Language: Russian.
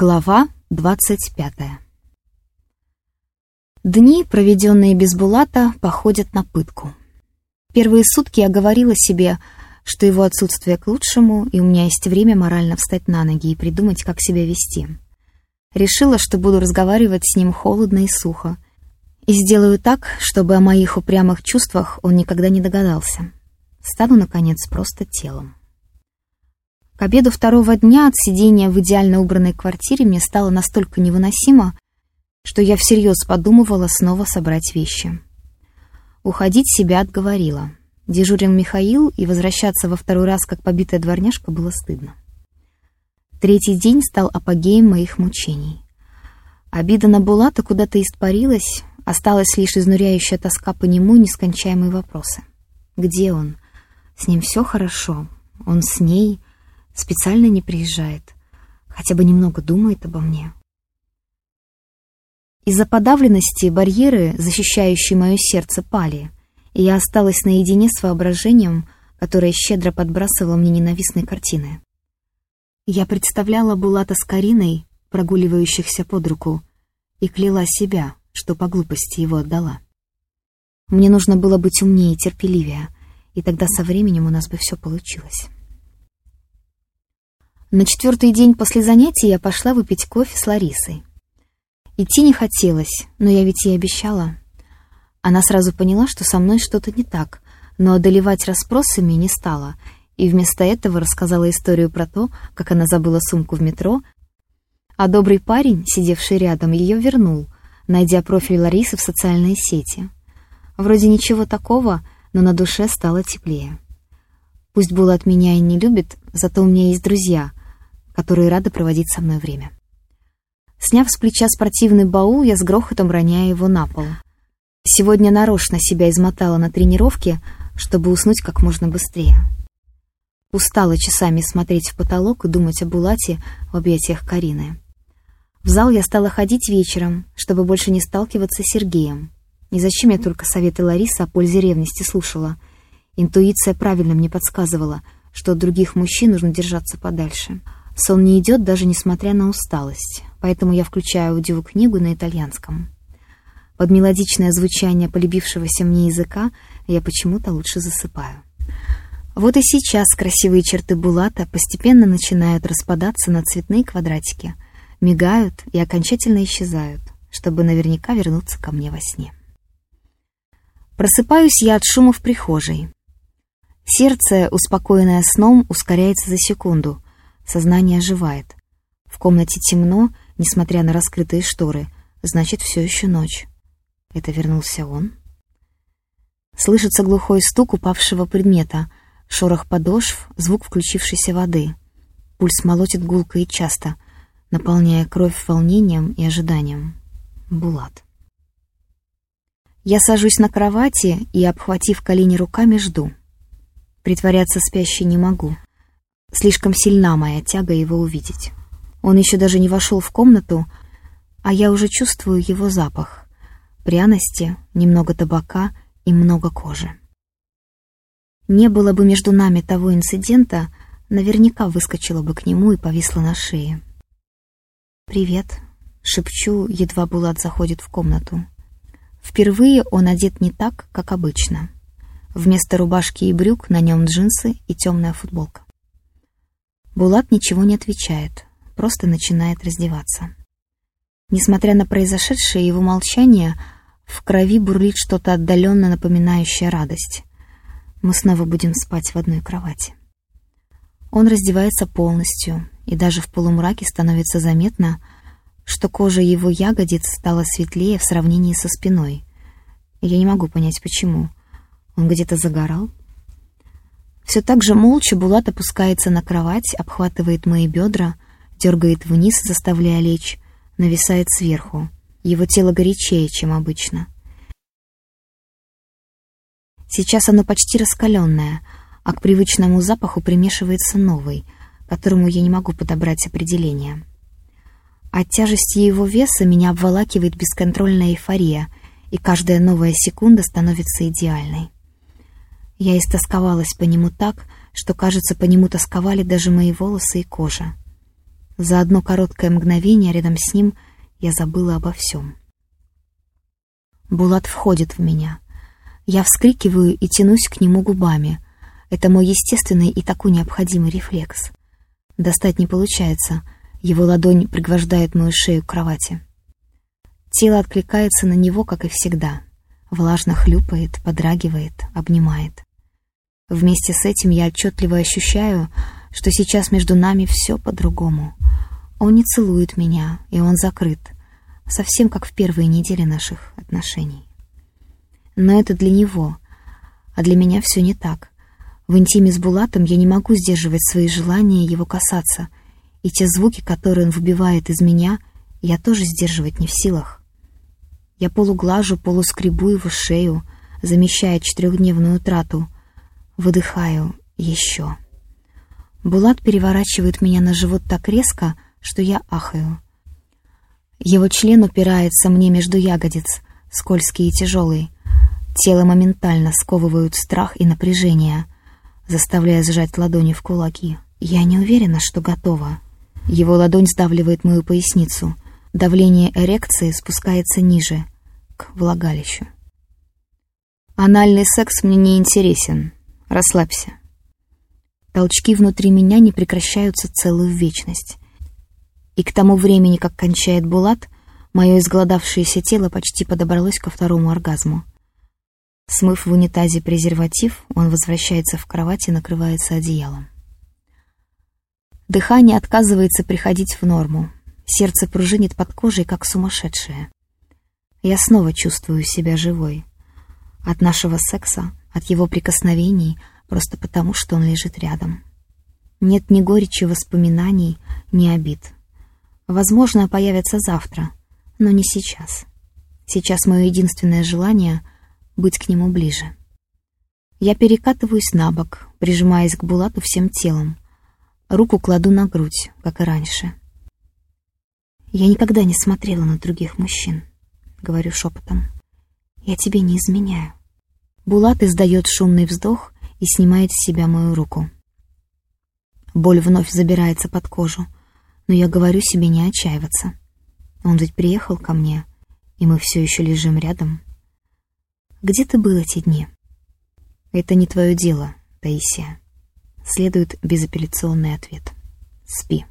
Глава 25 Дни, проведенные без Булата, походят на пытку. Первые сутки я говорила себе, что его отсутствие к лучшему, и у меня есть время морально встать на ноги и придумать, как себя вести. Решила, что буду разговаривать с ним холодно и сухо, и сделаю так, чтобы о моих упрямых чувствах он никогда не догадался. Стану, наконец, просто телом. К обеду второго дня от сидения в идеально убранной квартире мне стало настолько невыносимо, что я всерьез подумывала снова собрать вещи. Уходить себя отговорила. Дежурил Михаил, и возвращаться во второй раз, как побитая дворняжка, было стыдно. Третий день стал апогеем моих мучений. Обида на Булата куда-то испарилась, осталась лишь изнуряющая тоска по нему и нескончаемые вопросы. Где он? С ним все хорошо. Он с ней специально не приезжает, хотя бы немного думает обо мне. Из-за подавленности барьеры, защищающие мое сердце, пали, и я осталась наедине с воображением, которое щедро подбрасывало мне ненавистные картины. Я представляла Булата с Кариной, прогуливающихся под руку, и кляла себя, что по глупости его отдала. Мне нужно было быть умнее и терпеливее, и тогда со временем у нас бы все получилось. На четвертый день после занятий я пошла выпить кофе с Ларисой. Идти не хотелось, но я ведь ей обещала. Она сразу поняла, что со мной что-то не так, но одолевать расспросами не стала, и вместо этого рассказала историю про то, как она забыла сумку в метро, а добрый парень, сидевший рядом, ее вернул, найдя профиль Ларисы в социальной сети. Вроде ничего такого, но на душе стало теплее. Пусть Булат меня и не любит, зато у меня есть друзья, которые рады проводить со мной время. Сняв с плеча спортивный баул, я с грохотом роняю его на пол. Сегодня нарочно себя измотала на тренировке, чтобы уснуть как можно быстрее. Устала часами смотреть в потолок и думать о Булате в объятиях Карины. В зал я стала ходить вечером, чтобы больше не сталкиваться с Сергеем. Не зачем я только советы Ларисы о пользе ревности слушала. Интуиция правильно мне подсказывала, что от других мужчин нужно держаться подальше. Сон не идет, даже несмотря на усталость, поэтому я включаю аудиокнигу на итальянском. Под мелодичное звучание полюбившегося мне языка я почему-то лучше засыпаю. Вот и сейчас красивые черты Булата постепенно начинают распадаться на цветные квадратики, мигают и окончательно исчезают, чтобы наверняка вернуться ко мне во сне. Просыпаюсь я от шума в прихожей. Сердце, успокоенное сном, ускоряется за секунду — Сознание оживает. В комнате темно, несмотря на раскрытые шторы. Значит, все еще ночь. Это вернулся он? Слышится глухой стук упавшего предмета, шорох подошв, звук включившейся воды. Пульс молотит гулко и часто, наполняя кровь волнением и ожиданием. Булат. Я сажусь на кровати и, обхватив колени руками, жду. Притворяться спящей не могу. Слишком сильна моя тяга его увидеть. Он еще даже не вошел в комнату, а я уже чувствую его запах. Пряности, немного табака и много кожи. Не было бы между нами того инцидента, наверняка выскочила бы к нему и повисла на шее. «Привет», — шепчу, едва Булат заходит в комнату. Впервые он одет не так, как обычно. Вместо рубашки и брюк на нем джинсы и темная футболка. Булат ничего не отвечает, просто начинает раздеваться. Несмотря на произошедшее его молчание, в крови бурлит что-то отдаленно напоминающее радость. Мы снова будем спать в одной кровати. Он раздевается полностью, и даже в полумраке становится заметно, что кожа его ягодиц стала светлее в сравнении со спиной. Я не могу понять, почему. Он где-то загорал? Все так же молча Булат опускается на кровать, обхватывает мои бедра, дергает вниз, заставляя лечь, нависает сверху. Его тело горячее, чем обычно. Сейчас оно почти раскаленное, а к привычному запаху примешивается новый, которому я не могу подобрать определение. От тяжести его веса меня обволакивает бесконтрольная эйфория, и каждая новая секунда становится идеальной. Я истосковалась по нему так, что, кажется, по нему тосковали даже мои волосы и кожа. За одно короткое мгновение рядом с ним я забыла обо всем. Булат входит в меня. Я вскрикиваю и тянусь к нему губами. Это мой естественный и такой необходимый рефлекс. Достать не получается. Его ладонь пригвождает мою шею к кровати. Тело откликается на него, как и всегда. Влажно хлюпает, подрагивает, обнимает. Вместе с этим я отчетливо ощущаю, что сейчас между нами все по-другому. Он не целует меня, и он закрыт, совсем как в первые недели наших отношений. Но это для него, а для меня все не так. В интиме с Булатом я не могу сдерживать свои желания его касаться, и те звуки, которые он выбивает из меня, я тоже сдерживать не в силах. Я полуглажу, полускребу его шею, замещая четырехдневную утрату, выдыхаю еще. Булат переворачивает меня на живот так резко, что я ахаю. Его член упирается мне между ягодиц, скользкий и тяжелый. Тело моментально сковывают страх и напряжение, заставляя сжать ладони в кулаки. Я не уверена, что готова. Его ладонь сдавливает мою поясницу. Давление эрекции спускается ниже, к влагалищу. Анальный секс мне не интересен. Расслабься. Толчки внутри меня не прекращаются целую вечность. И к тому времени, как кончает Булат, мое изголодавшееся тело почти подобралось ко второму оргазму. Смыв в унитазе презерватив, он возвращается в кровать и накрывается одеялом. Дыхание отказывается приходить в норму. Сердце пружинит под кожей, как сумасшедшее. Я снова чувствую себя живой. От нашего секса, от его прикосновений, просто потому, что он лежит рядом. Нет ни горечи воспоминаний, ни обид. Возможно, появятся завтра, но не сейчас. Сейчас мое единственное желание — быть к нему ближе. Я перекатываюсь на бок, прижимаясь к Булату всем телом. Руку кладу на грудь, как и раньше. «Я никогда не смотрела на других мужчин», — говорю шепотом. «Я тебе не изменяю». Булат издает шумный вздох и снимает с себя мою руку. Боль вновь забирается под кожу — но я говорю себе не отчаиваться. Он ведь приехал ко мне, и мы все еще лежим рядом. Где ты был эти дни? Это не твое дело, Таисия. Следует безапелляционный ответ. Спи.